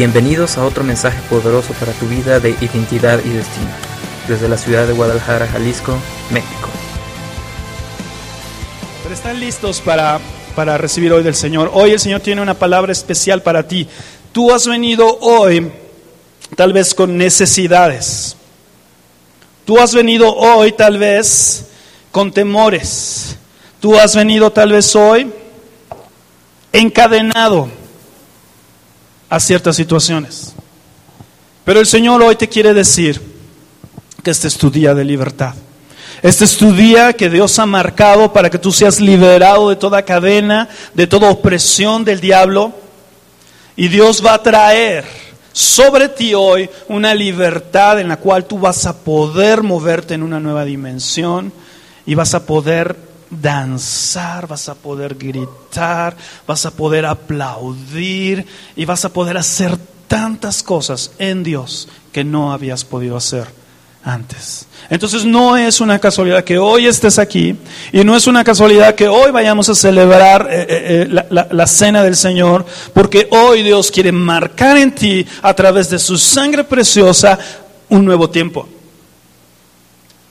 Bienvenidos a otro mensaje poderoso para tu vida de identidad y destino, desde la ciudad de Guadalajara, Jalisco, México. Pero están listos para, para recibir hoy del Señor. Hoy el Señor tiene una palabra especial para ti. Tú has venido hoy tal vez con necesidades. Tú has venido hoy tal vez con temores. Tú has venido tal vez hoy encadenado a ciertas situaciones. Pero el Señor hoy te quiere decir que este es tu día de libertad. Este es tu día que Dios ha marcado para que tú seas liberado de toda cadena, de toda opresión del diablo. Y Dios va a traer sobre ti hoy una libertad en la cual tú vas a poder moverte en una nueva dimensión y vas a poder danzar, vas a poder gritar, vas a poder aplaudir y vas a poder hacer tantas cosas en Dios que no habías podido hacer antes. Entonces no es una casualidad que hoy estés aquí y no es una casualidad que hoy vayamos a celebrar eh, eh, eh, la, la cena del Señor, porque hoy Dios quiere marcar en ti a través de su sangre preciosa un nuevo tiempo.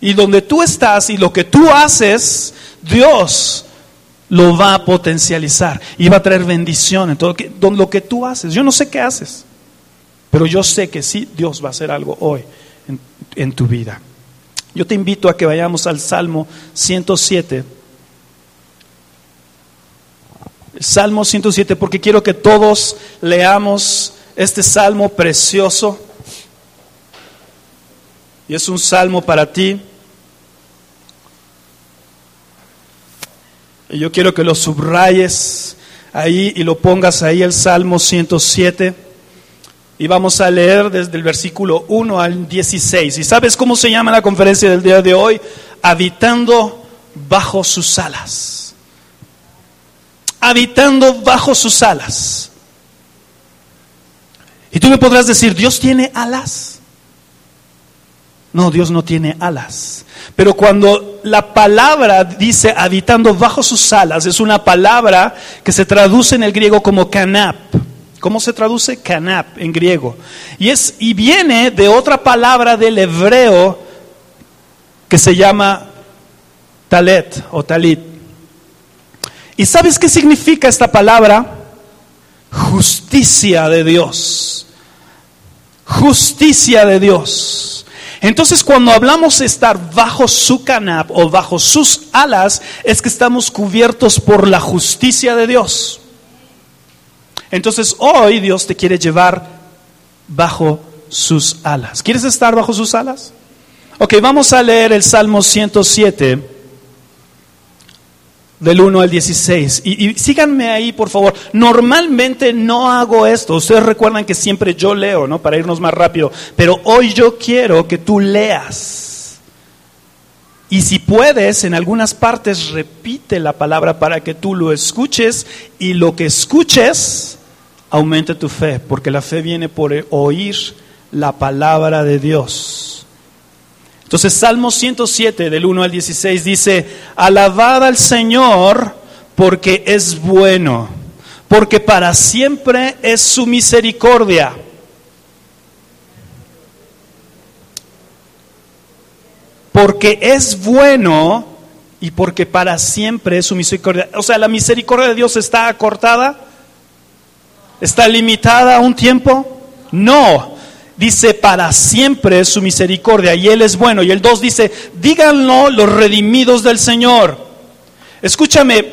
Y donde tú estás y lo que tú haces, Dios lo va a potencializar y va a traer bendición en todo lo que, tú haces. Yo no sé qué haces, pero yo sé que sí, Dios va a hacer algo hoy en, tu vida. Yo te invito a que vayamos al Salmo 107. Salmo 107, porque quiero que todos leamos este salmo precioso. Y es un salmo para ti. Y yo quiero que lo subrayes ahí y lo pongas ahí el Salmo 107. Y vamos a leer desde el versículo 1 al 16. ¿Y sabes cómo se llama la conferencia del día de hoy? Habitando bajo sus alas. Habitando bajo sus alas. Y tú me podrás decir, ¿Dios tiene alas? No, Dios no tiene alas. Pero cuando la palabra dice habitando bajo sus alas, es una palabra que se traduce en el griego como canap. ¿Cómo se traduce? Canap en griego. Y, es, y viene de otra palabra del hebreo que se llama talet o talit. ¿Y sabes qué significa esta palabra? Justicia de Dios. Justicia de Dios. Entonces cuando hablamos de estar bajo su canap o bajo sus alas, es que estamos cubiertos por la justicia de Dios. Entonces hoy Dios te quiere llevar bajo sus alas. ¿Quieres estar bajo sus alas? Ok, vamos a leer el Salmo 107 del 1 al 16. Y, síganme ahí, por favor. Normalmente no hago esto. Ustedes recuerdan que siempre yo leo, ¿no? Para irnos más rápido. Pero hoy yo quiero que tú leas. Y si puedes, en algunas partes repite la palabra para que tú lo escuches y lo que escuches aumente tu fe, porque la fe viene por oír la palabra de Dios. Entonces Salmo 107 del 1 al 16 dice, alabad al Señor porque es bueno, porque para siempre es su misericordia. Porque es bueno y porque para siempre es su misericordia. O sea, la misericordia de Dios está acortada, está limitada a un tiempo. No, dice, para siempre es su misericordia y Él es bueno. Y el 2 dice, díganlo los redimidos del Señor. Escúchame,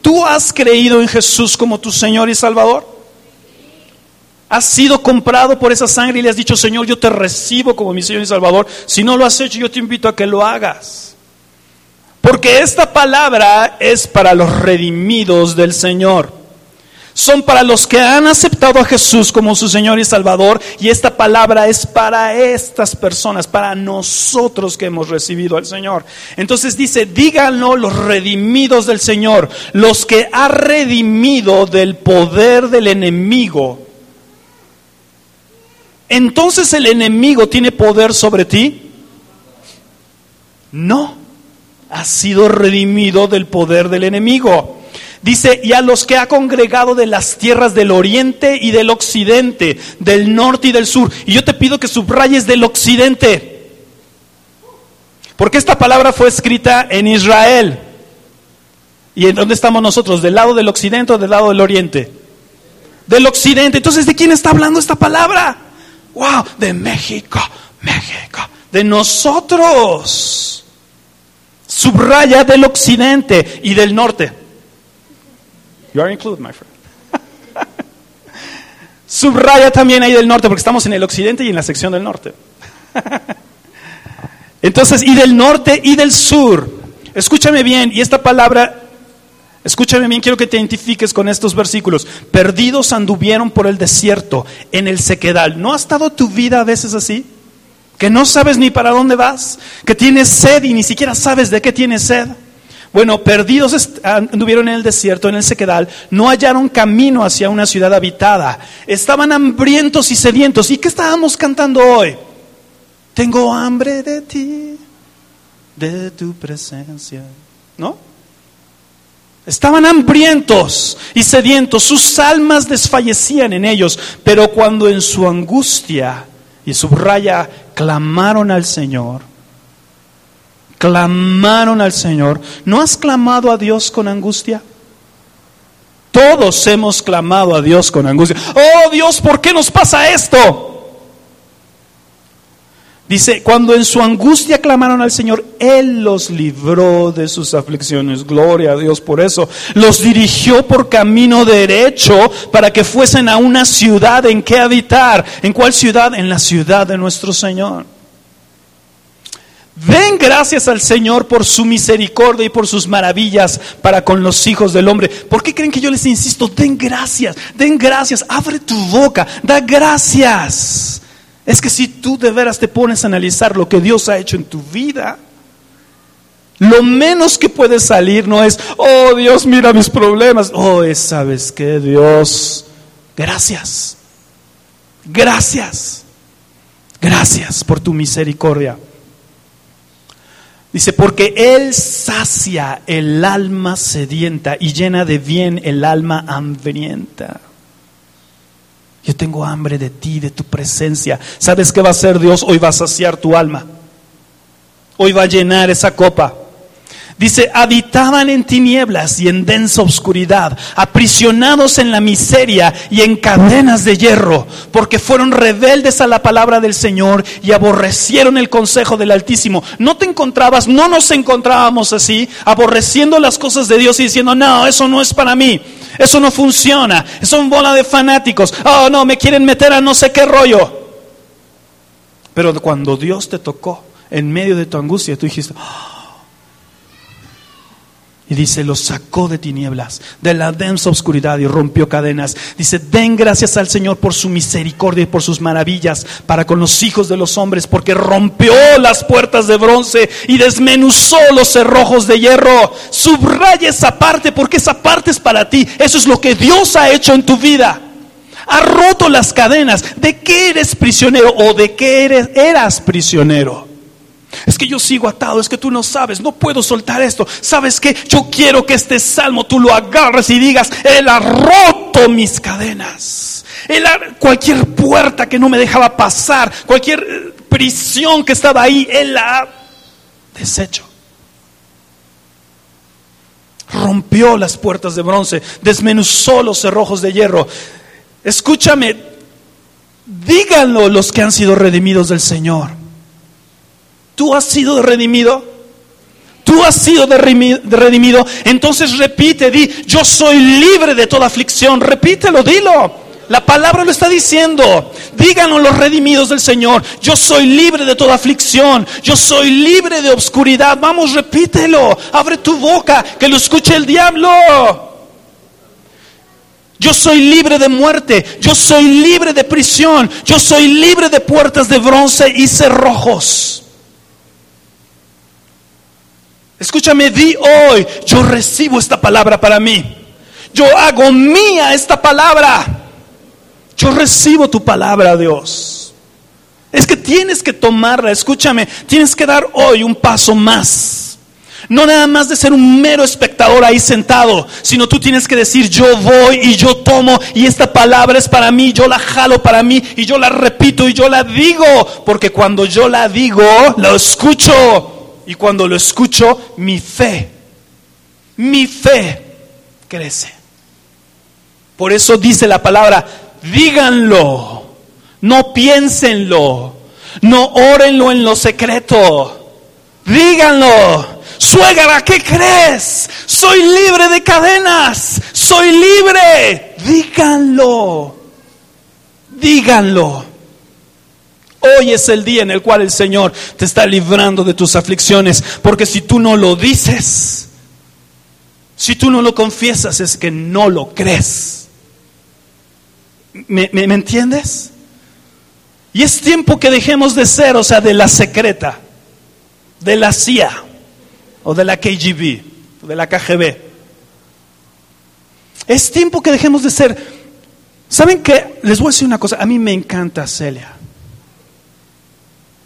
¿tú has creído en Jesús como tu Señor y Salvador? ¿Has sido comprado por esa sangre y le has dicho, Señor, yo te recibo como mi Señor y Salvador? Si no lo has hecho, yo te invito a que lo hagas. Porque esta palabra es para los redimidos del Señor son para los que han aceptado a Jesús como su Señor y Salvador. Y esta palabra es para estas personas, para nosotros que hemos recibido al Señor. Entonces dice, díganlo los redimidos del Señor, los que ha redimido del poder del enemigo. Entonces el enemigo tiene poder sobre ti. No, ha sido redimido del poder del enemigo. Dice, y a los que ha congregado de las tierras del oriente y del occidente, del norte y del sur. Y yo te pido que subrayes del occidente. Porque esta palabra fue escrita en Israel. ¿Y en dónde estamos nosotros? ¿Del lado del occidente o del lado del oriente? Del occidente. Entonces, ¿de quién está hablando esta palabra? ¡Wow! De México, México. De nosotros. Subraya del occidente y del norte. You are included, my friend. Subraya también ahí del norte, porque estamos en el occidente y en la sección del norte. Entonces, y del norte y del sur. Escúchame bien, y esta palabra, escúchame bien, quiero que te identifiques con estos versículos. Perdidos anduvieron por el desierto, en el sequedal. ¿No ha estado tu vida a veces así? Que no sabes ni para dónde vas, que tienes sed y ni siquiera sabes de qué tienes sed. Bueno, perdidos anduvieron en el desierto, en el sequedal, no hallaron camino hacia una ciudad habitada. Estaban hambrientos y sedientos. ¿Y qué estábamos cantando hoy? Tengo hambre de ti, de tu presencia. ¿No? Estaban hambrientos y sedientos, sus almas desfallecían en ellos, pero cuando en su angustia, y subraya, clamaron al Señor, clamaron al Señor. ¿No has clamado a Dios con angustia? Todos hemos clamado a Dios con angustia. Oh Dios, ¿por qué nos pasa esto? Dice, cuando en su angustia clamaron al Señor, Él los libró de sus aflicciones. Gloria a Dios por eso. Los dirigió por camino derecho para que fuesen a una ciudad en que habitar. ¿En cuál ciudad? En la ciudad de nuestro Señor. Den gracias al Señor por su misericordia y por sus maravillas para con los hijos del hombre. ¿Por qué creen que yo les insisto? Den gracias, den gracias, abre tu boca, da gracias. Es que si tú de veras te pones a analizar lo que Dios ha hecho en tu vida, lo menos que puede salir no es, oh Dios, mira mis problemas. Oh, es, ¿sabes qué? Dios, gracias. Gracias. Gracias por tu misericordia. Dice, porque Él sacia el alma sedienta y llena de bien el alma hambrienta. Yo tengo hambre de ti, de tu presencia. ¿Sabes qué va a hacer Dios? Hoy va a saciar tu alma. Hoy va a llenar esa copa. Dice, habitaban en tinieblas y en densa oscuridad, aprisionados en la miseria y en cadenas de hierro, porque fueron rebeldes a la palabra del Señor y aborrecieron el consejo del Altísimo. ¿No te encontrabas, no nos encontrábamos así, aborreciendo las cosas de Dios y diciendo, no, eso no es para mí, eso no funciona, son bola de fanáticos, oh no, me quieren meter a no sé qué rollo. Pero cuando Dios te tocó en medio de tu angustia, tú dijiste, oh, y dice, los sacó de tinieblas, de la densa oscuridad y rompió cadenas. Dice, den gracias al Señor por su misericordia y por sus maravillas para con los hijos de los hombres, porque rompió las puertas de bronce y desmenuzó los cerrojos de hierro. Subraya esa parte porque esa parte es para ti. Eso es lo que Dios ha hecho en tu vida. Ha roto las cadenas. ¿De qué eres prisionero o de qué eres, eras prisionero? Es que yo sigo atado, es que tú no sabes, no puedo soltar esto. ¿Sabes qué? Yo quiero que este salmo tú lo agarres y digas, Él ha roto mis cadenas. Él ha, cualquier puerta que no me dejaba pasar, cualquier eh, prisión que estaba ahí, Él la ha deshecho. Rompió las puertas de bronce, desmenuzó los cerrojos de hierro. Escúchame, díganlo los que han sido redimidos del Señor. Tú has sido redimido. Tú has sido redimido. Entonces repite, di, yo soy libre de toda aflicción. Repítelo, dilo. La palabra lo está diciendo. Díganlo los redimidos del Señor. Yo soy libre de toda aflicción. Yo soy libre de obscuridad. Vamos, repítelo. Abre tu boca, que lo escuche el diablo. Yo soy libre de muerte. Yo soy libre de prisión. Yo soy libre de puertas de bronce y cerrojos. Escúchame, di hoy, yo recibo esta palabra para mí. Yo hago mía esta palabra. Yo recibo tu palabra, Dios. Es que tienes que tomarla, escúchame, tienes que dar hoy un paso más. No nada más de ser un mero espectador ahí sentado, sino tú tienes que decir, yo voy y yo tomo y esta palabra es para mí, yo la jalo para mí y yo la repito y yo la digo, porque cuando yo la digo, lo escucho y cuando lo escucho, mi fe, mi fe crece. Por eso dice la palabra, díganlo, no piénsenlo, no órenlo en lo secreto, díganlo. Suegra, ¿qué crees? Soy libre de cadenas, soy libre. Díganlo, díganlo. Hoy es el día en el cual el Señor te está librando de tus aflicciones, porque si tú no lo dices, si tú no lo confiesas, es que no lo crees. ¿Me, entiendes? Y es tiempo que dejemos de ser, o sea, de la secreta, de la CIA, o de la KGB, o de la KGB. Es tiempo que dejemos de ser. ¿Saben qué? Les voy a decir una cosa. A mí me encanta Celia.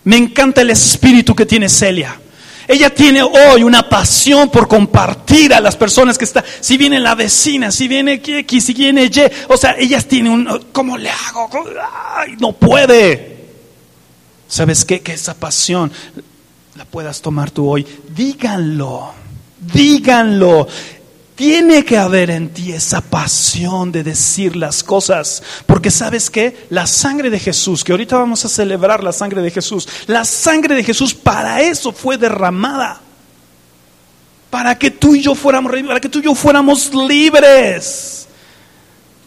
Me encanta el espíritu que tiene Celia. Ella tiene hoy una pasión por compartir a las personas que están. Si viene la vecina, si viene X, si viene Y. O sea, ellas tienen un. ¿Cómo le hago? Ay, no puede. ¿Sabes qué? Que esa pasión la puedas tomar tú hoy. Díganlo. Díganlo. Tiene que haber en ti esa pasión de decir las cosas, porque sabes que la sangre de Jesús, que ahorita vamos a celebrar la sangre de Jesús, la sangre de Jesús para eso fue derramada, para que tú y yo fuéramos, para que tú y yo fuéramos libres.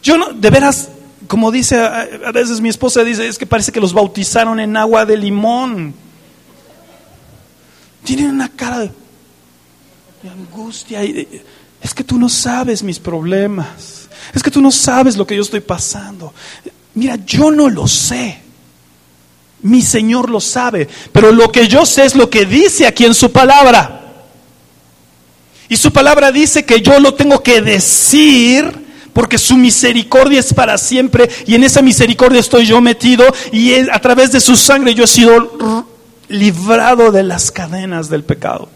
Yo no, de veras, como dice a veces mi esposa dice, es que parece que los bautizaron en agua de limón. Tienen una cara de, angustia y de, es que tú no sabes mis problemas. Es que tú no sabes lo que yo estoy pasando. Mira, yo no lo sé. Mi Señor lo sabe. Pero lo que yo sé es lo que dice aquí en su palabra. Y su palabra dice que yo lo tengo que decir porque su misericordia es para siempre y en esa misericordia estoy yo metido y a través de su sangre yo he sido librado de las cadenas del pecado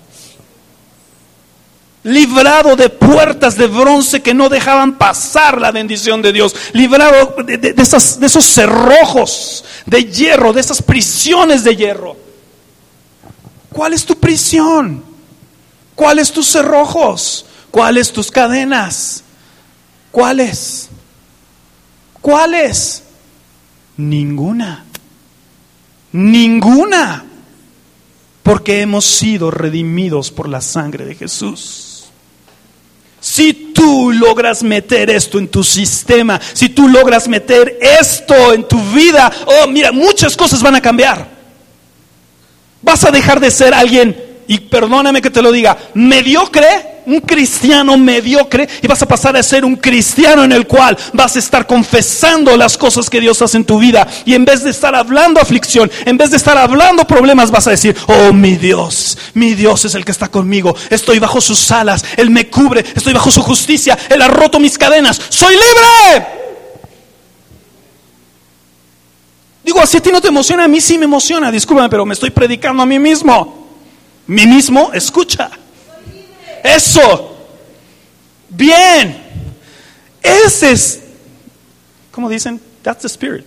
librado de puertas de bronce que no dejaban pasar la bendición de Dios, librado de, esos cerrojos de hierro, de esas prisiones de hierro. ¿Cuál es tu prisión? ¿Cuáles tus cerrojos? ¿Cuáles tus cadenas? ¿Cuáles? ¿Cuáles? Ninguna. Ninguna. Porque hemos sido redimidos por la sangre de Jesús. Tú logras meter esto en tu sistema, si tú logras meter esto en tu vida, oh, mira, muchas cosas van a cambiar. Vas a dejar de ser alguien, y perdóname que te lo diga, mediocre un cristiano mediocre y vas a pasar a ser un cristiano en el cual vas a estar confesando las cosas que Dios hace en tu vida. Y en vez de estar hablando aflicción, en vez de estar hablando problemas, vas a decir, oh mi Dios, mi Dios es el que está conmigo, estoy bajo sus alas, Él me cubre, estoy bajo su justicia, Él ha roto mis cadenas, soy libre. Digo, si a ti no te emociona, a mí sí me emociona, discúlpame, pero me estoy predicando a mí mismo. Mi mismo escucha. Eso. Bien. Ese es, ¿cómo dicen? That's the spirit.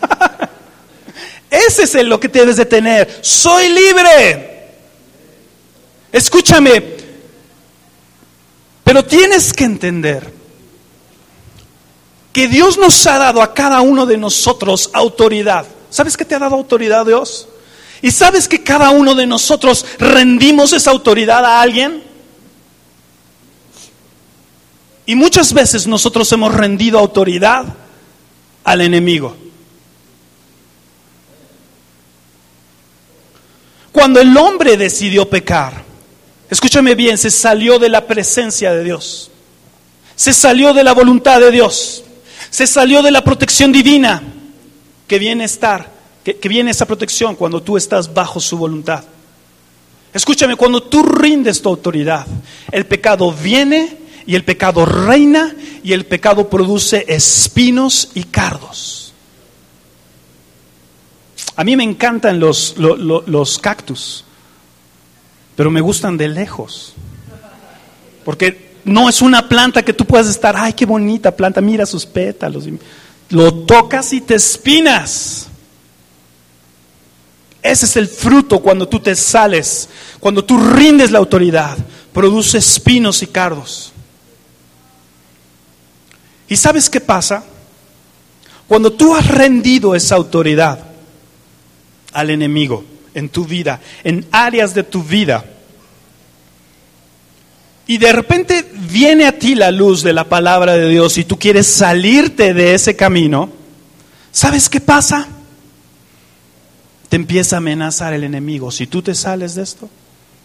Ese es lo que debes de tener. Soy libre. Escúchame. Pero tienes que entender que Dios nos ha dado a cada uno de nosotros autoridad. ¿Sabes qué te ha dado autoridad Dios? ¿Y sabes que cada uno de nosotros rendimos esa autoridad a alguien? Y muchas veces nosotros hemos rendido autoridad al enemigo. Cuando el hombre decidió pecar, escúchame bien, se salió de la presencia de Dios, se salió de la voluntad de Dios, se salió de la protección divina que viene a estar, que, que viene esa protección cuando tú estás bajo su voluntad. Escúchame, cuando tú rindes tu autoridad, el pecado viene y el pecado reina y el pecado produce espinos y cardos. A mí me encantan los, los, cactus, pero me gustan de lejos. Porque no es una planta que tú puedas estar, ay, qué bonita planta, mira sus pétalos. Lo tocas y te espinas. Ese es el fruto cuando tú te sales, cuando tú rindes la autoridad, produce espinos y cardos. ¿Y sabes qué pasa? Cuando tú has rendido esa autoridad al enemigo en tu vida, en áreas de tu vida, y de repente viene a ti la luz de la palabra de Dios y tú quieres salirte de ese camino, ¿sabes qué pasa? Te empieza a amenazar el enemigo. Si tú te sales de esto,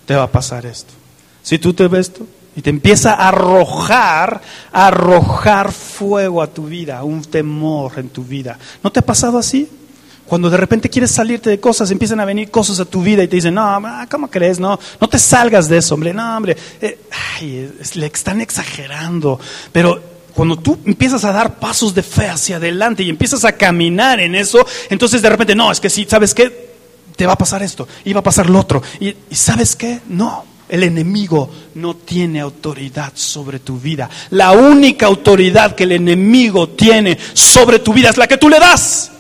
te va a pasar esto. Si tú te ves esto, y te empieza a arrojar, a arrojar fuego a tu vida, un temor en tu vida. ¿No te ha pasado así? Cuando de repente quieres salirte de cosas, empiezan a venir cosas a tu vida y te dicen, no, ¿cómo crees? No, no te salgas de eso, hombre, no, hombre. Eh, ay, le están exagerando. Pero cuando tú empiezas a dar pasos de fe hacia adelante y empiezas a caminar en eso, entonces de repente, no, es que sí, ¿sabes qué? Te va a pasar esto y va a pasar lo otro. y, y ¿sabes qué? No, el enemigo no tiene autoridad sobre tu vida. La única autoridad que el enemigo tiene sobre tu vida es la que tú le das.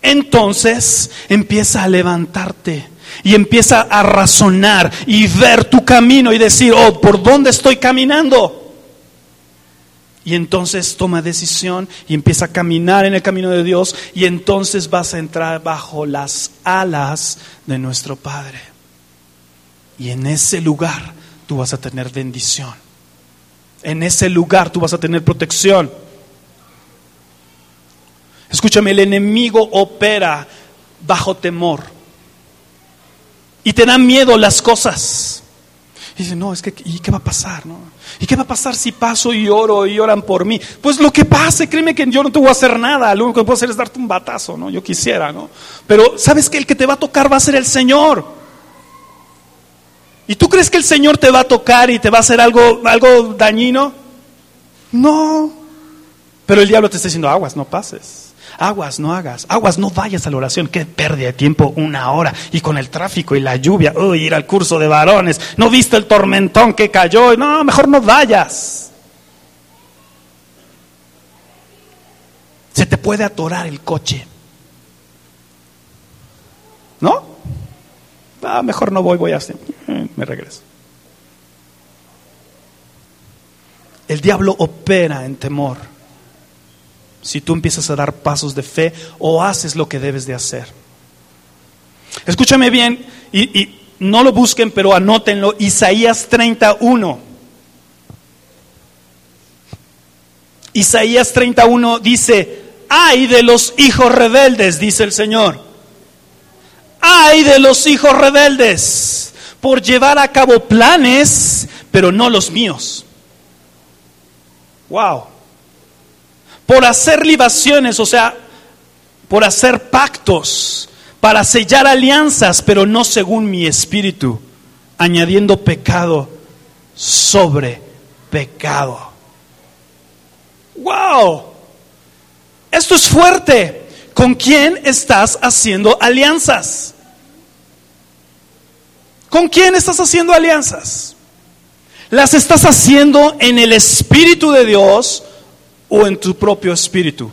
Entonces empieza a levantarte y empieza a razonar y ver tu camino y decir, oh, ¿por dónde estoy caminando? Y entonces toma decisión y empieza a caminar en el camino de Dios y entonces vas a entrar bajo las alas de nuestro Padre. Y en ese lugar tú vas a tener bendición. En ese lugar tú vas a tener protección. Escúchame, el enemigo opera bajo temor. Y te dan miedo las cosas. Y dice, no, es que, ¿y qué va a pasar? No? ¿Y qué va a pasar si paso y oro y oran por mí? Pues lo que pase, créeme que yo no te voy a hacer nada. Lo único que puedo hacer es darte un batazo, ¿no? Yo quisiera, ¿no? Pero ¿sabes que el que te va a tocar va a ser el Señor? ¿Y tú crees que el Señor te va a tocar y te va a hacer algo, algo dañino? No. Pero el diablo te está diciendo, aguas, no pases. Aguas, no hagas. Aguas, no vayas a la oración. Qué pérdida de tiempo, una hora. Y con el tráfico y la lluvia, uy, ir al curso de varones. No viste el tormentón que cayó. No, mejor no vayas. Se te puede atorar el coche. ¿No? Ah, mejor no voy, voy a hacer. Eh, me regreso. El diablo opera en temor si tú empiezas a dar pasos de fe o haces lo que debes de hacer. Escúchame bien y, no lo busquen, pero anótenlo. Isaías 31. Isaías 31 dice, ay de los hijos rebeldes, dice el Señor. Ay de los hijos rebeldes por llevar a cabo planes, pero no los míos. Wow por hacer libaciones, o sea, por hacer pactos, para sellar alianzas, pero no según mi espíritu, añadiendo pecado sobre pecado. ¡Wow! Esto es fuerte. ¿Con quién estás haciendo alianzas? ¿Con quién estás haciendo alianzas? ¿Las estás haciendo en el Espíritu de Dios o en tu propio espíritu,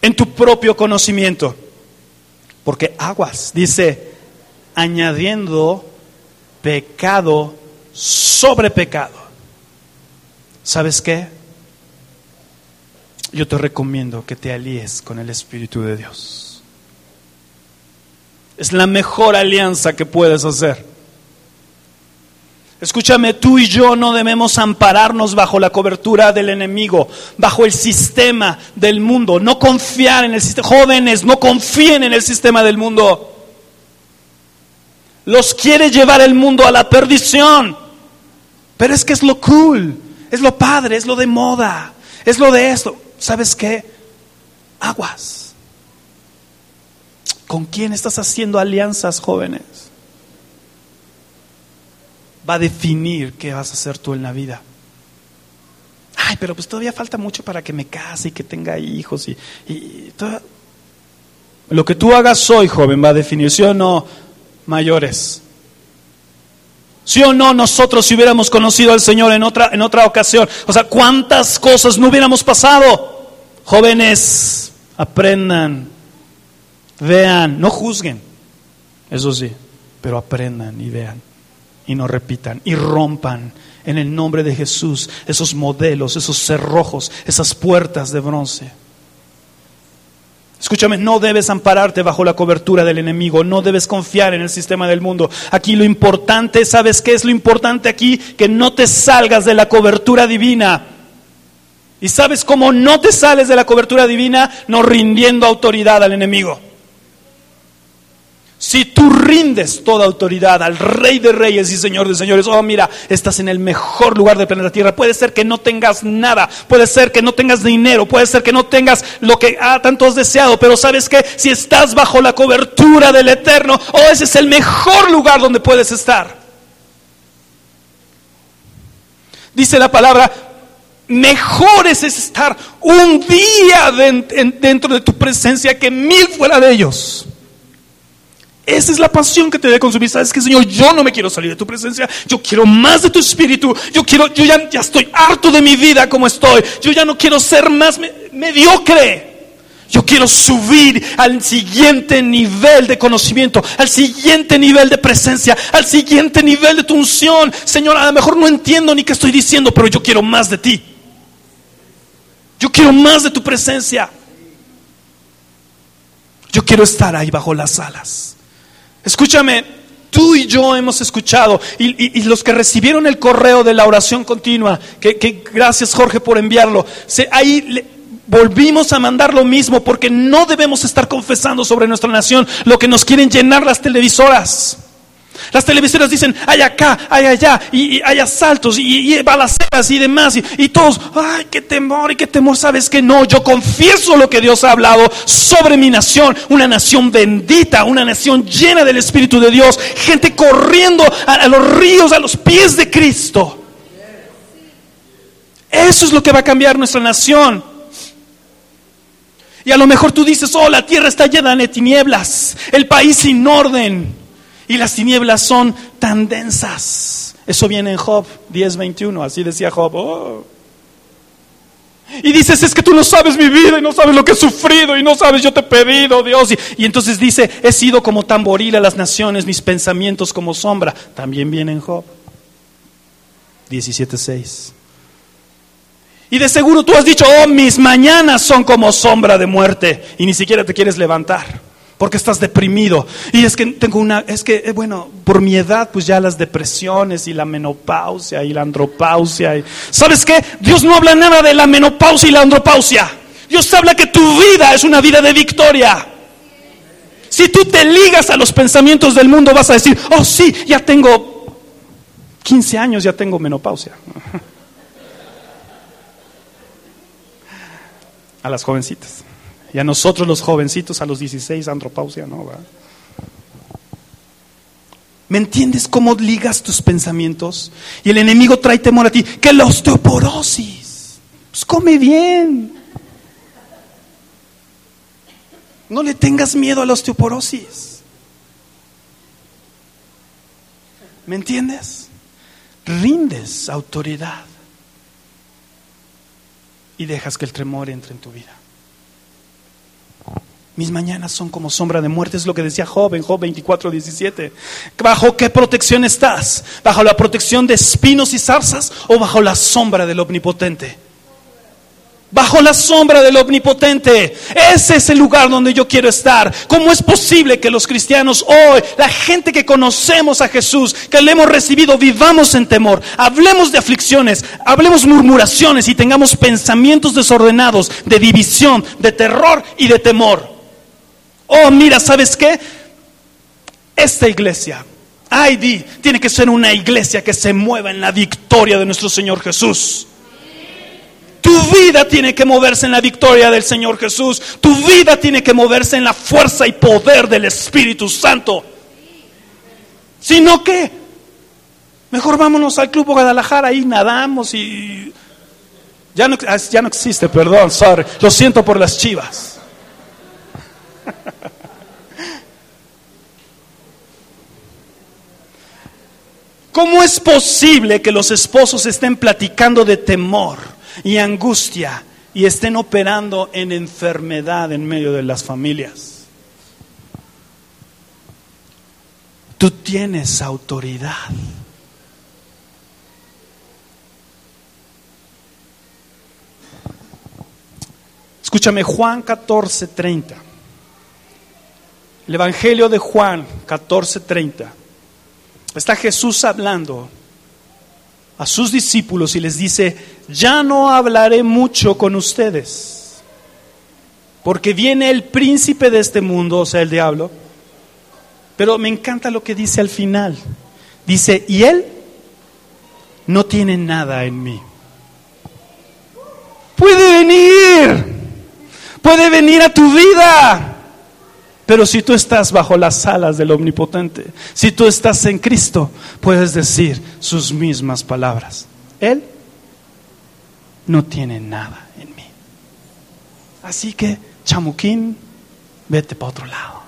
en tu propio conocimiento. Porque aguas, dice, añadiendo pecado sobre pecado. ¿Sabes qué? Yo te recomiendo que te alíes con el Espíritu de Dios. Es la mejor alianza que puedes hacer. Escúchame, tú y yo no debemos ampararnos bajo la cobertura del enemigo, bajo el sistema del mundo, no confiar en el sistema. Jóvenes, no confíen en el sistema del mundo. Los quiere llevar el mundo a la perdición. Pero es que es lo cool, es lo padre, es lo de moda, es lo de esto. ¿Sabes qué? Aguas. ¿Con quién estás haciendo alianzas, jóvenes? Va a definir qué vas a hacer tú en la vida. Ay, pero pues todavía falta mucho para que me case y que tenga hijos y, Lo que tú hagas hoy, joven, va a definir, ¿sí o no? mayores. ¿Sí o no nosotros si hubiéramos conocido al Señor en otra, en otra ocasión? O sea, ¿cuántas cosas no hubiéramos pasado? Jóvenes, aprendan, vean, no juzguen, eso sí, pero aprendan y vean y no repitan y rompan en el nombre de Jesús esos modelos, esos cerrojos, esas puertas de bronce. Escúchame, no debes ampararte bajo la cobertura del enemigo, no debes confiar en el sistema del mundo. Aquí lo importante, ¿sabes qué es lo importante aquí? Que no te salgas de la cobertura divina. ¿Y sabes cómo no te sales de la cobertura divina? No rindiendo autoridad al enemigo. Si tú rindes toda autoridad al Rey de Reyes y Señor de Señores, oh mira, estás en el mejor lugar del planeta Tierra. Puede ser que no tengas nada, puede ser que no tengas dinero, puede ser que no tengas lo que tanto has deseado, pero sabes que si estás bajo la cobertura del Eterno, oh ese es el mejor lugar donde puedes estar. Dice la palabra, mejor es estar un día dentro de tu presencia que mil fuera de ellos. Esa es la pasión que te debe consumir. Sabes que, Señor, yo no me quiero salir de tu presencia. Yo quiero más de tu espíritu. Yo quiero, yo ya, ya estoy harto de mi vida como estoy. Yo ya no quiero ser más mediocre. Yo quiero subir al siguiente nivel de conocimiento, al siguiente nivel de presencia, al siguiente nivel de tu unción. Señor, a lo mejor no entiendo ni qué estoy diciendo, pero yo quiero más de ti. Yo quiero más de tu presencia. Yo quiero estar ahí bajo las alas. Escúchame, tú y yo hemos escuchado, y, los que recibieron el correo de la oración continua, que, gracias Jorge por enviarlo, ahí volvimos a mandar lo mismo, porque no debemos estar confesando sobre nuestra nación lo que nos quieren llenar las televisoras. Las televisoras dicen, hay acá, hay allá, y, hay asaltos, y, balaceras y demás, y, todos, ay, qué temor y qué temor, sabes que no, yo confieso lo que Dios ha hablado sobre mi nación, una nación bendita, una nación llena del Espíritu de Dios, gente corriendo a los ríos, a los pies de Cristo. Eso es lo que va a cambiar nuestra nación. Y a lo mejor tú dices, oh, la tierra está llena de tinieblas, el país sin orden y las tinieblas son tan densas. Eso viene en Job 10:21, así decía Job. Oh. Y dices, es que tú no sabes mi vida y no sabes lo que he sufrido y no sabes, yo te he pedido, Dios. Y, entonces dice, he sido como tamboril a las naciones, mis pensamientos como sombra. También viene en Job 17:6. Y de seguro tú has dicho, oh, mis mañanas son como sombra de muerte y ni siquiera te quieres levantar porque estás deprimido. Y es que tengo una, es que, eh, bueno, por mi edad, pues ya las depresiones y la menopausia y la andropausia. Y, ¿Sabes qué? Dios no habla nada de la menopausia y la andropausia. Dios habla que tu vida es una vida de victoria. Si tú te ligas a los pensamientos del mundo, vas a decir, oh sí, ya tengo 15 años, ya tengo menopausia. A las jovencitas. Y a nosotros los jovencitos a los 16, andropausia, ¿no? ¿Me entiendes cómo ligas tus pensamientos? Y el enemigo trae temor a ti. Que la osteoporosis. Pues come bien. No le tengas miedo a la osteoporosis. ¿Me entiendes? Rindes autoridad y dejas que el tremor entre en tu vida. Mis mañanas son como sombra de muerte, es lo que decía Job en Job 24, 17. ¿Bajo qué protección estás? ¿Bajo la protección de espinos y zarzas o bajo la sombra del omnipotente? Bajo la sombra del omnipotente. Ese es el lugar donde yo quiero estar. ¿Cómo es posible que los cristianos hoy, la gente que conocemos a Jesús, que le hemos recibido, vivamos en temor? Hablemos de aflicciones, hablemos murmuraciones y tengamos pensamientos desordenados de división, de terror y de temor. Oh, mira, ¿sabes qué? Esta iglesia, ID, tiene que ser una iglesia que se mueva en la victoria de nuestro Señor Jesús. Tu vida tiene que moverse en la victoria del Señor Jesús. Tu vida tiene que moverse en la fuerza y poder del Espíritu Santo. Si no, ¿qué? Mejor vámonos al Club Guadalajara, ahí nadamos y... Ya no, ya no existe, perdón, sorry. Lo siento por las chivas. ¿Cómo es posible que los esposos estén platicando de temor y angustia y estén operando en enfermedad en medio de las familias? Tú tienes autoridad. Escúchame, Juan 14:30. El Evangelio de Juan 14:30. Está Jesús hablando a sus discípulos y les dice, ya no hablaré mucho con ustedes, porque viene el príncipe de este mundo, o sea, el diablo. Pero me encanta lo que dice al final. Dice, y él no tiene nada en mí. Puede venir, puede venir a tu vida. Pero si tú estás bajo las alas del Omnipotente, si tú estás en Cristo, puedes decir sus mismas palabras. Él no tiene nada en mí. Así que, chamuquín, vete para otro lado.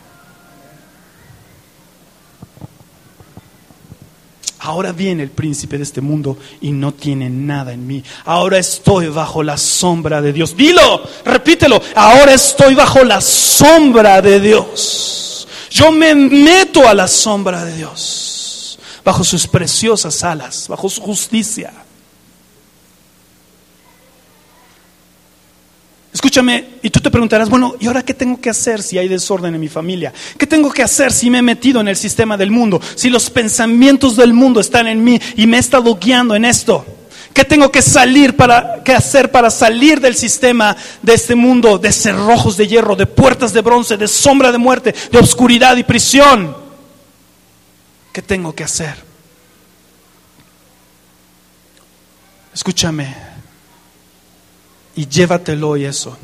Ahora viene el príncipe de este mundo y no tiene nada en mí. Ahora estoy bajo la sombra de Dios. Dilo, repítelo. Ahora estoy bajo la sombra de Dios. Yo me meto a la sombra de Dios. Bajo sus preciosas alas, bajo su justicia. Escúchame, y tú te preguntarás, bueno, ¿y ahora qué tengo que hacer si hay desorden en mi familia? ¿Qué tengo que hacer si me he metido en el sistema del mundo? Si los pensamientos del mundo están en mí y me he estado guiando en esto. ¿Qué tengo que salir para qué hacer para salir del sistema de este mundo de cerrojos de hierro, de puertas de bronce, de sombra de muerte, de oscuridad y prisión? ¿Qué tengo que hacer? Escúchame, y llévatelo y eso.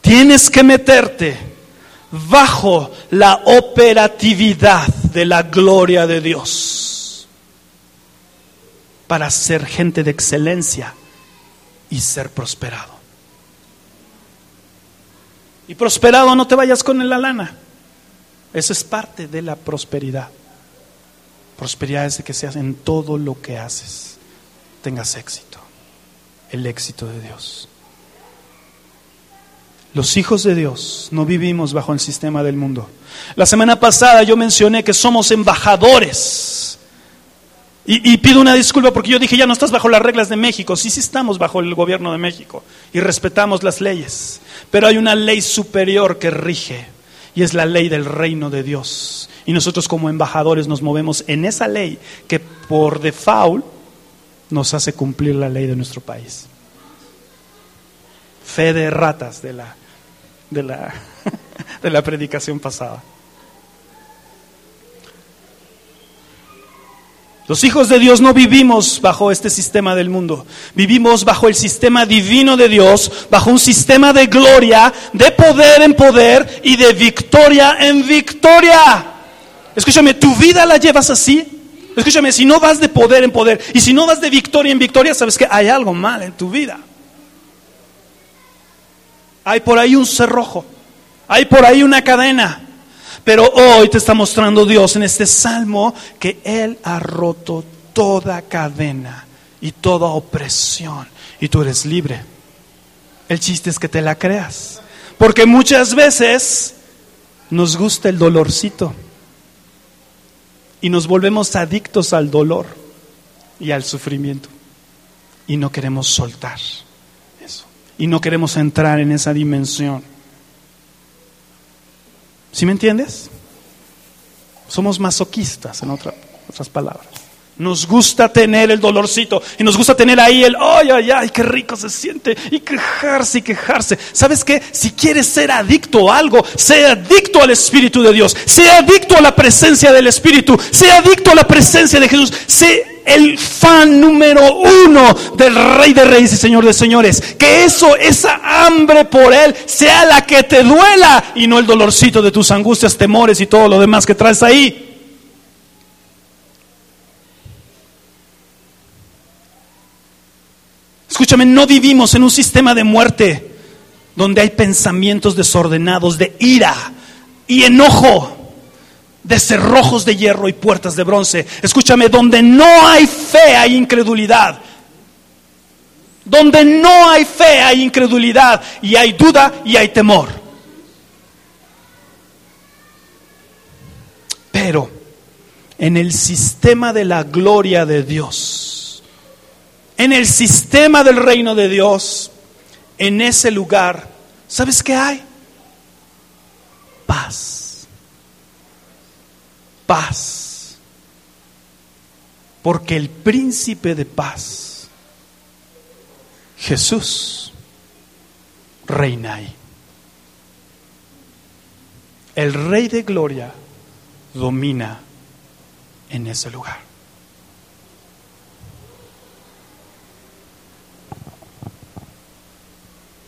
Tienes que meterte bajo la operatividad de la gloria de Dios para ser gente de excelencia y ser prosperado. Y prosperado no te vayas con la lana. Eso es parte de la prosperidad. Prosperidad es de que seas en todo lo que haces, tengas éxito, el éxito de Dios. Los hijos de Dios no vivimos bajo el sistema del mundo. La semana pasada yo mencioné que somos embajadores. Y, pido una disculpa porque yo dije, ya no estás bajo las reglas de México. Sí, sí estamos bajo el gobierno de México y respetamos las leyes. Pero hay una ley superior que rige y es la ley del reino de Dios. Y nosotros como embajadores nos movemos en esa ley que por default nos hace cumplir la ley de nuestro país. Fe de ratas de la de la, de la predicación pasada. Los hijos de Dios no vivimos bajo este sistema del mundo, vivimos bajo el sistema divino de Dios, bajo un sistema de gloria, de poder en poder y de victoria en victoria. Escúchame, ¿tu vida la llevas así? Escúchame, si no vas de poder en poder y si no vas de victoria en victoria, sabes que hay algo mal en tu vida. Hay por ahí un cerrojo, hay por ahí una cadena. Pero hoy te está mostrando Dios en este salmo que Él ha roto toda cadena y toda opresión y tú eres libre. El chiste es que te la creas. Porque muchas veces nos gusta el dolorcito y nos volvemos adictos al dolor y al sufrimiento y no queremos soltar y no queremos entrar en esa dimensión. ¿Sí me entiendes? Somos masoquistas, en otras palabras. Nos gusta tener el dolorcito y nos gusta tener ahí el, ay, ay, ay, qué rico se siente y quejarse y quejarse. ¿Sabes qué? Si quieres ser adicto a algo, sea adicto al Espíritu de Dios, sea adicto a la presencia del Espíritu, sea adicto a la presencia de Jesús, sea el fan número uno del Rey de Reyes y Señor de Señores. Que eso, esa hambre por Él, sea la que te duela y no el dolorcito de tus angustias, temores y todo lo demás que traes ahí. Escúchame, no vivimos en un sistema de muerte donde hay pensamientos desordenados de ira y enojo de cerrojos de hierro y puertas de bronce. Escúchame, donde no hay fe hay incredulidad. Donde no hay fe hay incredulidad y hay duda y hay temor. Pero en el sistema de la gloria de Dios, en el sistema del reino de Dios, en ese lugar, ¿sabes qué hay? Paz. Paz. Porque el príncipe de paz Jesús reina ahí. El Rey de Gloria domina en ese lugar.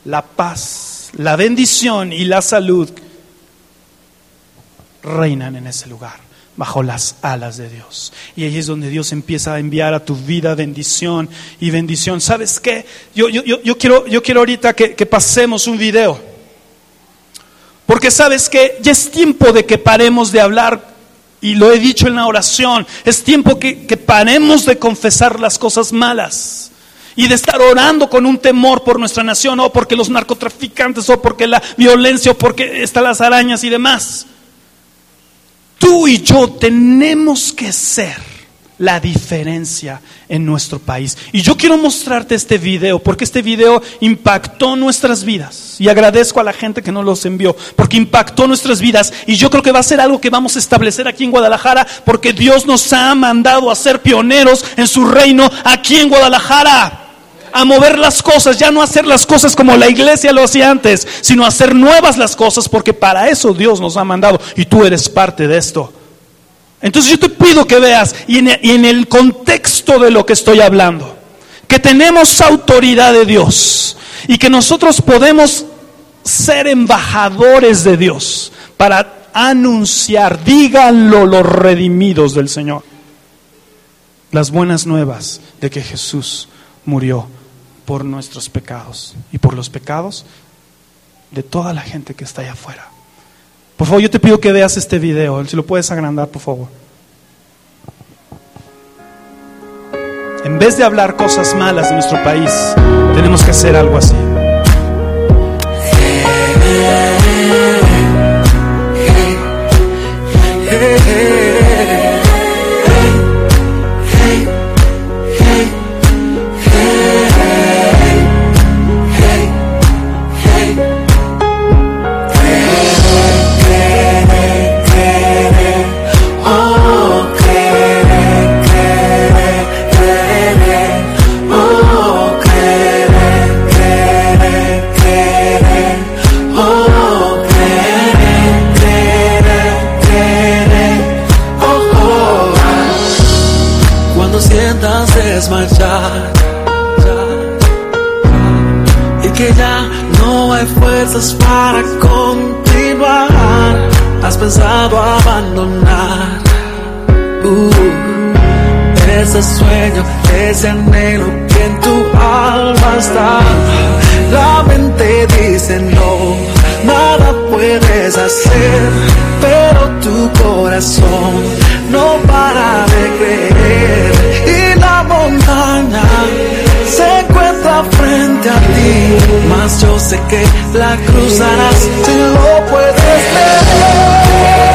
La paz, la bendición y la salud reinan en ese lugar bajo las alas de Dios. Y ahí es donde Dios empieza a enviar a tu vida bendición y bendición. ¿Sabes qué? Yo, yo, yo, quiero, yo quiero ahorita que, que, pasemos un video. Porque sabes que ya es tiempo de que paremos de hablar, y lo he dicho en la oración, es tiempo que, que paremos de confesar las cosas malas. Y de estar orando con un temor por nuestra nación, o porque los narcotraficantes, o porque la violencia, o porque están las arañas y demás. Tú y yo tenemos que ser la diferencia en nuestro país. Y yo quiero mostrarte este video, porque este video impactó nuestras vidas. Y agradezco a la gente que nos los envió, porque impactó nuestras vidas. Y yo creo que va a ser algo que vamos a establecer aquí en Guadalajara, porque Dios nos ha mandado a ser pioneros en su reino aquí en Guadalajara a mover las cosas, ya no hacer las cosas como la iglesia lo hacía antes, sino hacer nuevas las cosas, porque para eso Dios nos ha mandado y tú eres parte de esto. Entonces yo te pido que veas, y en, el contexto de lo que estoy hablando, que tenemos autoridad de Dios y que nosotros podemos ser embajadores de Dios para anunciar, díganlo los redimidos del Señor, las buenas nuevas de que Jesús murió por nuestros pecados y por los pecados de toda la gente que está allá afuera. Por favor, yo te pido que veas este video, si lo puedes agrandar, por favor. En vez de hablar cosas malas de nuestro país, tenemos que hacer algo así. Pensado abandonar uh, ese sueño, ese anhelo que en tu alma está. La mente dice no, nada puedes hacer, pero tu corazón no para de creer frente a ti, mas yo sé que la cruzarás si lo puedes ver.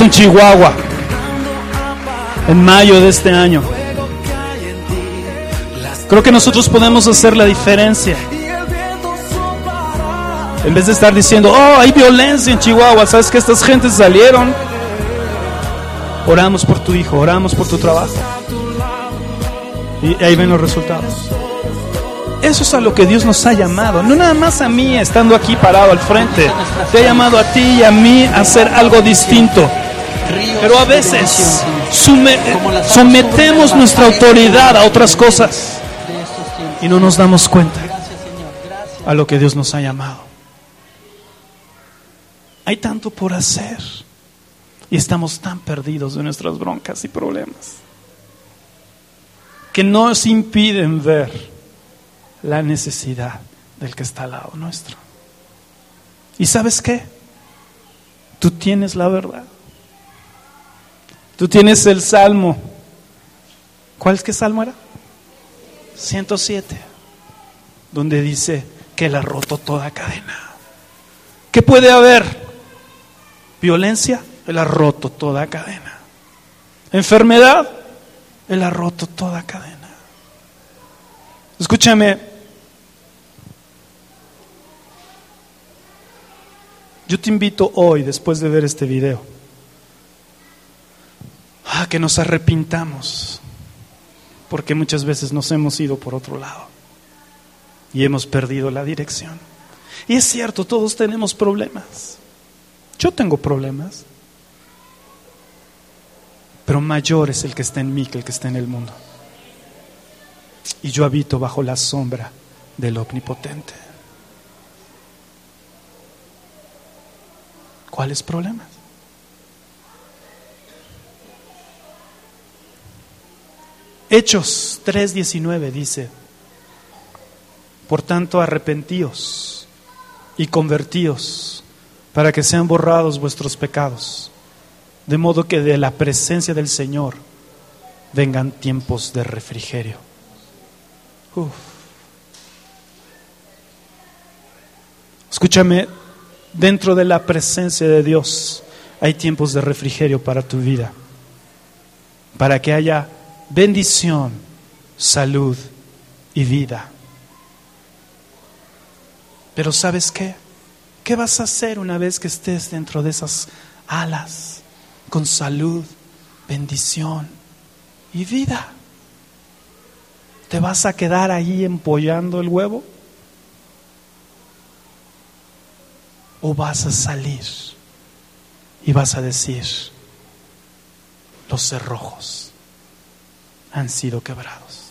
En Chihuahua, en mayo de este año. Creo que nosotros podemos hacer la diferencia. En vez de estar diciendo, oh, hay violencia en Chihuahua, ¿sabes que estas gentes salieron? Oramos por tu hijo, oramos por tu trabajo. Y ahí ven los resultados. Eso es a lo que Dios nos ha llamado. No nada más a mí estando aquí parado al frente. Te ha llamado a ti y a mí a hacer algo distinto. Pero a veces sometemos nuestra autoridad a otras cosas y no nos damos cuenta a lo que Dios nos ha llamado. Hay tanto por hacer y estamos tan perdidos de nuestras broncas y problemas que nos impiden ver la necesidad del que está al lado nuestro. ¿Y sabes qué? Tú tienes la verdad. Tú tienes el salmo. ¿Cuál es que salmo era? 107, donde dice que él ha roto toda cadena. ¿Qué puede haber? Violencia, él ha roto toda cadena. Enfermedad, él ha roto toda cadena. Escúchame, yo te invito hoy, después de ver este video, a que nos arrepintamos, porque muchas veces nos hemos ido por otro lado y hemos perdido la dirección. Y es cierto, todos tenemos problemas. Yo tengo problemas, pero mayor es el que está en mí que el que está en el mundo y yo habito bajo la sombra del Omnipotente. ¿Cuáles problemas? Hechos 3:19 dice, por tanto arrepentíos y convertíos para que sean borrados vuestros pecados, de modo que de la presencia del Señor vengan tiempos de refrigerio. Escúchame, dentro de la presencia de Dios hay tiempos de refrigerio para tu vida, para que haya bendición, salud y vida. Pero ¿sabes qué? ¿Qué vas a hacer una vez que estés dentro de esas alas con salud, bendición y vida? ¿Te vas a quedar ahí empollando el huevo? ¿O vas a salir y vas a decir, los cerrojos han sido quebrados,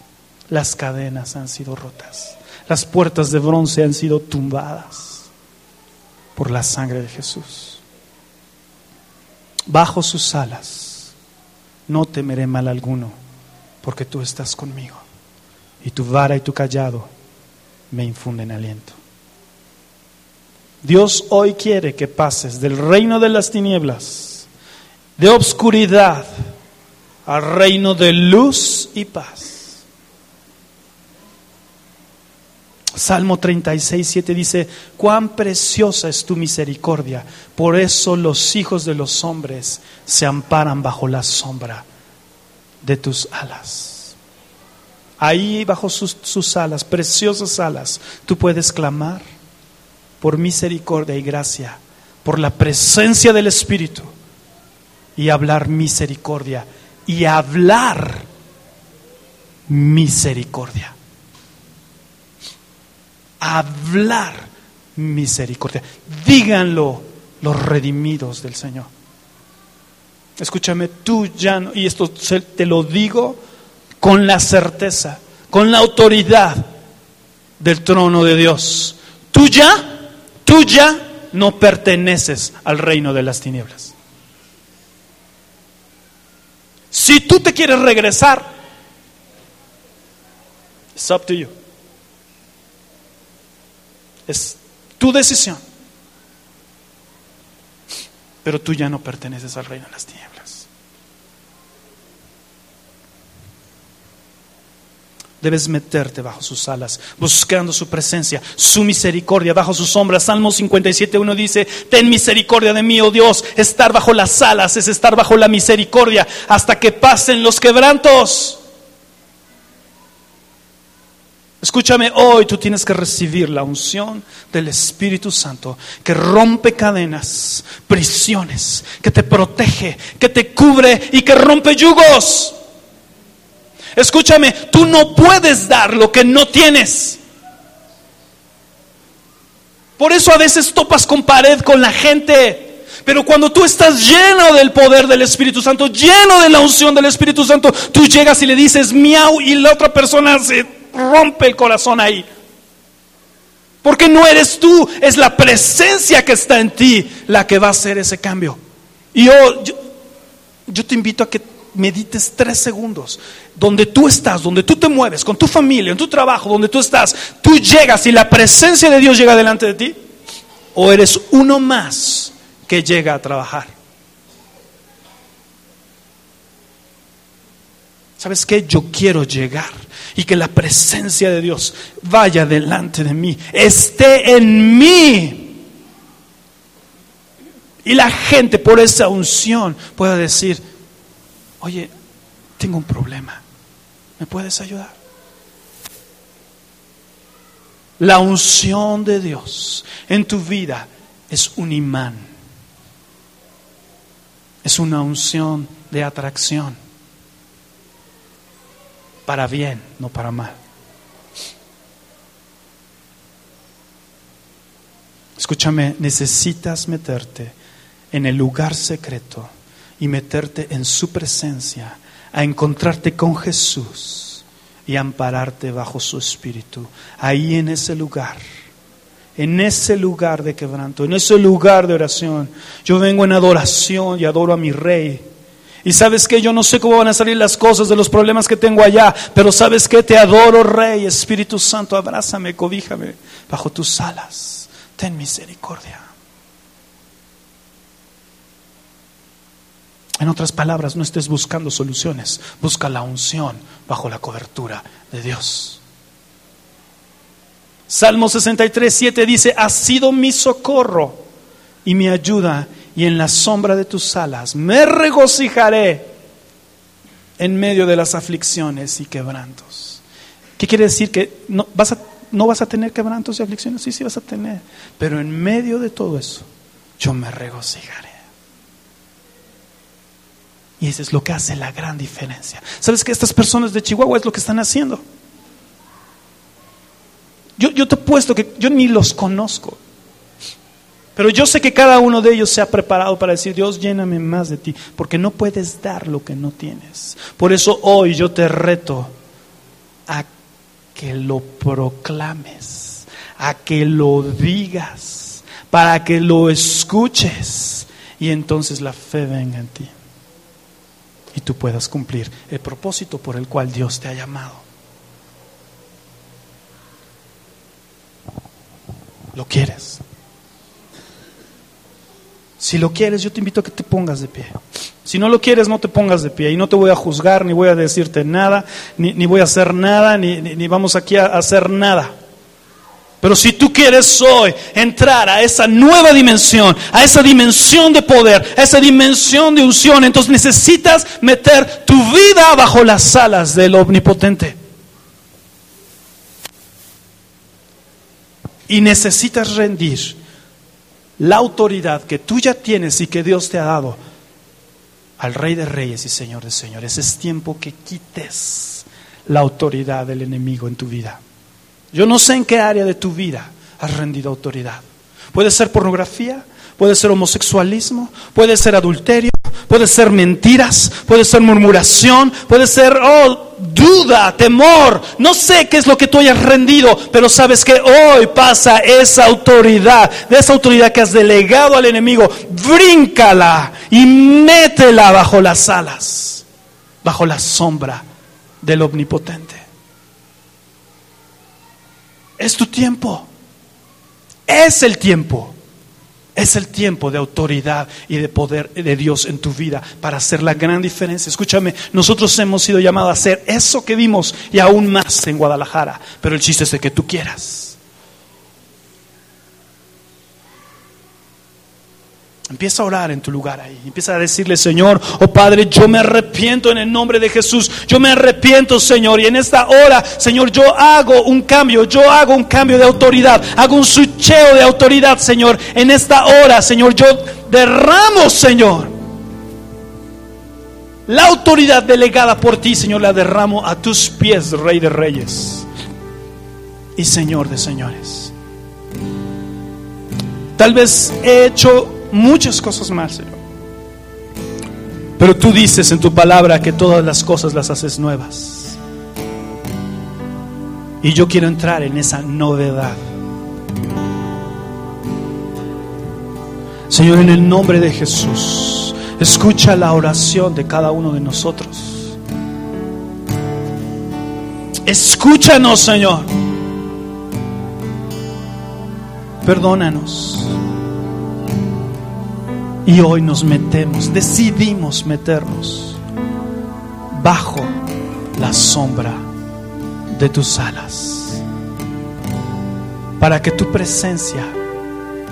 las cadenas han sido rotas, las puertas de bronce han sido tumbadas por la sangre de Jesús? Bajo sus alas no temeré mal alguno, porque tú estás conmigo y tu vara y tu callado me infunden aliento. Dios hoy quiere que pases del reino de las tinieblas, de obscuridad, al reino de luz y paz. Salmo 36, 7 dice, cuán preciosa es tu misericordia, por eso los hijos de los hombres se amparan bajo la sombra de tus alas. Ahí bajo sus, alas, preciosas alas, tú puedes clamar por misericordia y gracia, por la presencia del Espíritu y hablar misericordia y hablar misericordia. Hablar misericordia. Díganlo los redimidos del Señor. Escúchame, tú ya no, y esto te lo digo con la certeza, con la autoridad del trono de Dios. Tú ya, tú ya no perteneces al reino de las tinieblas. Si tú te quieres regresar, it's up to you. Es tu decisión. Pero tú ya no perteneces al reino de las tinieblas. Debes meterte bajo sus alas, buscando su presencia, su misericordia, bajo sus sombras. Salmo 57.1 dice, ten misericordia de mí, oh Dios. Estar bajo las alas es estar bajo la misericordia hasta que pasen los quebrantos. Escúchame, hoy tú tienes que recibir la unción del Espíritu Santo que rompe cadenas, prisiones, que te protege, que te cubre y que rompe yugos. Escúchame, tú no puedes dar lo que no tienes. Por eso a veces topas con pared con la gente. Pero cuando tú estás lleno del poder del Espíritu Santo, lleno de la unción del Espíritu Santo, tú llegas y le dices miau y la otra persona se rompe el corazón ahí. Porque no eres tú, es la presencia que está en ti la que va a hacer ese cambio. Y yo, yo, yo te invito a que medites tres segundos. Donde tú estás, donde tú te mueves, con tu familia, en tu trabajo, donde tú estás, tú llegas y la presencia de Dios llega delante de ti. O eres uno más que llega a trabajar. ¿Sabes qué? Yo quiero llegar y que la presencia de Dios vaya delante de mí, esté en mí. Y la gente por esa unción pueda decir, oye, tengo un problema, ¿me puedes ayudar? La unción de Dios en tu vida es un imán, es una unción de atracción, para bien, no para mal. Escúchame, necesitas meterte en el lugar secreto y meterte en su presencia, a encontrarte con Jesús y ampararte bajo su espíritu. Ahí en ese lugar, en ese lugar de quebranto, en ese lugar de oración, yo vengo en adoración y adoro a mi rey. Y sabes que yo no sé cómo van a salir las cosas de los problemas que tengo allá, pero sabes que te adoro, Rey, Espíritu Santo, abrázame, cobíjame bajo tus alas. Ten misericordia. En otras palabras, no estés buscando soluciones, busca la unción bajo la cobertura de Dios. Salmo 63, 7 dice, has sido mi socorro y mi ayuda, y en la sombra de tus alas me regocijaré en medio de las aflicciones y quebrantos. ¿Qué quiere decir? Que no vas a, no vas a tener quebrantos y aflicciones, sí, sí vas a tener, pero en medio de todo eso, yo me regocijaré. Y eso es lo que hace la gran diferencia. ¿Sabes que estas personas de Chihuahua es lo que están haciendo? Yo, yo te he puesto que yo ni los conozco. Pero yo sé que cada uno de ellos se ha preparado para decir, Dios, lléname más de ti, porque no puedes dar lo que no tienes. Por eso hoy yo te reto a que lo proclames, a que lo digas, para que lo escuches y entonces la fe venga en ti y tú puedas cumplir el propósito por el cual Dios te ha llamado. ¿Lo quieres? Si lo quieres, yo te invito a que te pongas de pie. Si no lo quieres, no te pongas de pie. Y no te voy a juzgar, ni voy a decirte nada, ni, voy a hacer nada, ni, ni vamos aquí a hacer nada. Pero si tú quieres hoy entrar a esa nueva dimensión, a esa dimensión de poder, a esa dimensión de unción, entonces necesitas meter tu vida bajo las alas del omnipotente. Y necesitas rendir la autoridad que tú ya tienes y que Dios te ha dado al Rey de Reyes y Señor de Señores. Es tiempo que quites la autoridad del enemigo en tu vida. Yo no sé en qué área de tu vida has rendido autoridad. Puede ser pornografía, puede ser homosexualismo, puede ser adulterio, puede ser mentiras, puede ser murmuración, puede ser oh, duda, temor. No sé qué es lo que tú hayas rendido, pero sabes que hoy pasa esa autoridad, de esa autoridad que has delegado al enemigo, bríncala y métela bajo las alas, bajo la sombra del omnipotente. Es tu tiempo. Es el tiempo. Es el tiempo de autoridad y de poder de Dios en tu vida para hacer la gran diferencia. Escúchame, nosotros hemos sido llamados a hacer eso que vimos y aún más en Guadalajara, pero el chiste es de que tú quieras. Empieza a orar en tu lugar ahí. Empieza a decirle, Señor, oh Padre, yo me arrepiento en el nombre de Jesús. Yo me arrepiento, Señor. Y en esta hora, Señor, yo hago un cambio. Yo hago un cambio de autoridad. Hago un switcheo de autoridad, Señor. En esta hora, Señor, yo derramo, Señor. La autoridad delegada por ti, Señor, la derramo a tus pies, Rey de Reyes y Señor de Señores. Tal vez he hecho muchas cosas más, Señor. Pero tú dices en tu palabra que todas las cosas las haces nuevas. Y yo quiero entrar en esa novedad. Señor, en el nombre de Jesús, escucha la oración de cada uno de nosotros. Escúchanos, Señor. Perdónanos. Y hoy nos metemos, decidimos meternos bajo la sombra de tus alas. Para que tu presencia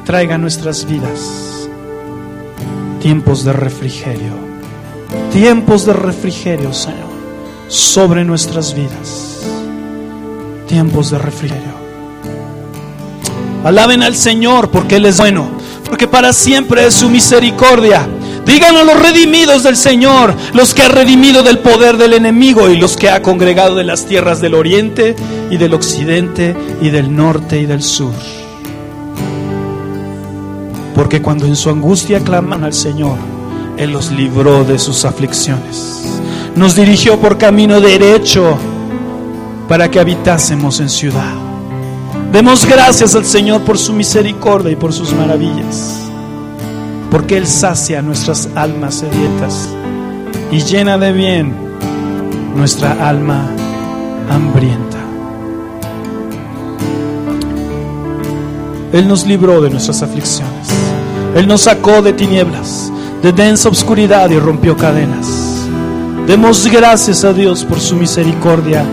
traiga a nuestras vidas tiempos de refrigerio. Tiempos de refrigerio, Señor, sobre nuestras vidas. Tiempos de refrigerio. Alaben al Señor porque Él es bueno porque para siempre es su misericordia. Díganos los redimidos del Señor, los que ha redimido del poder del enemigo y los que ha congregado de las tierras del oriente y del occidente y del norte y del sur. Porque cuando en su angustia claman al Señor, Él los libró de sus aflicciones. Nos dirigió por camino derecho para que habitásemos en ciudad. Demos gracias al Señor por su misericordia y por sus maravillas, porque Él sacia nuestras almas sedientas y llena de bien nuestra alma hambrienta. Él nos libró de nuestras aflicciones. Él nos sacó de tinieblas, de densa oscuridad y rompió cadenas. Demos gracias a Dios por su misericordia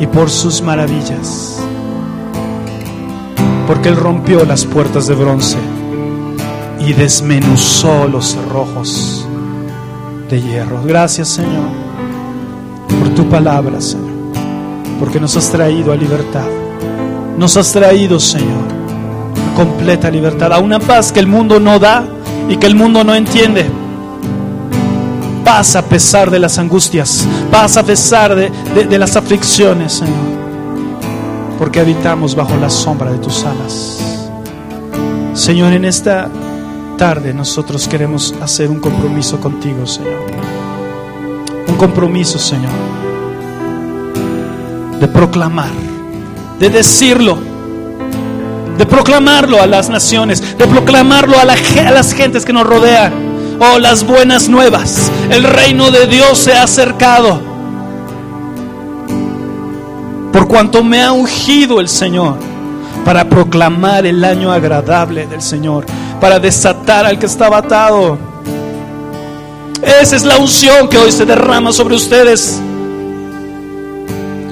y por sus maravillas porque Él rompió las puertas de bronce y desmenuzó los cerrojos de hierro. Gracias Señor por tu palabra, Señor, porque nos has traído a libertad. Nos has traído, Señor, a completa libertad, a una paz que el mundo no da y que el mundo no entiende. Paz a pesar de las angustias, paz a pesar de, de las aflicciones, Señor porque habitamos bajo la sombra de tus alas. Señor, en esta tarde nosotros queremos hacer un compromiso contigo, Señor. Un compromiso, Señor, de proclamar, de decirlo, de proclamarlo a las naciones, de proclamarlo a, a las gentes que nos rodean. Oh, las buenas nuevas. El reino de Dios se ha acercado por cuanto me ha ungido el Señor para proclamar el año agradable del Señor, para desatar al que estaba atado. Esa es la unción que hoy se derrama sobre ustedes.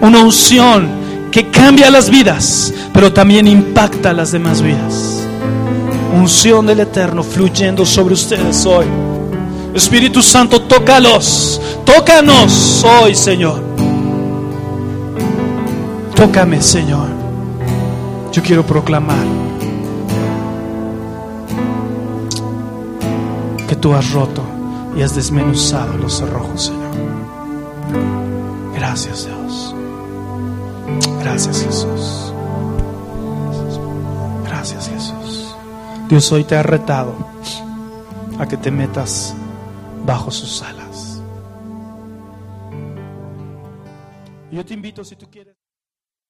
Una unción que cambia las vidas, pero también impacta las demás vidas. Unción del Eterno fluyendo sobre ustedes hoy. Espíritu Santo, tócalos, tócanos hoy, Señor. Tócame, Señor. Yo quiero proclamar que tú has roto y has desmenuzado los cerrojos, Señor. Gracias, Dios. Gracias, Jesús. Gracias, Jesús. Dios hoy te ha retado a que te metas bajo sus alas. Yo te invito si tú quieres.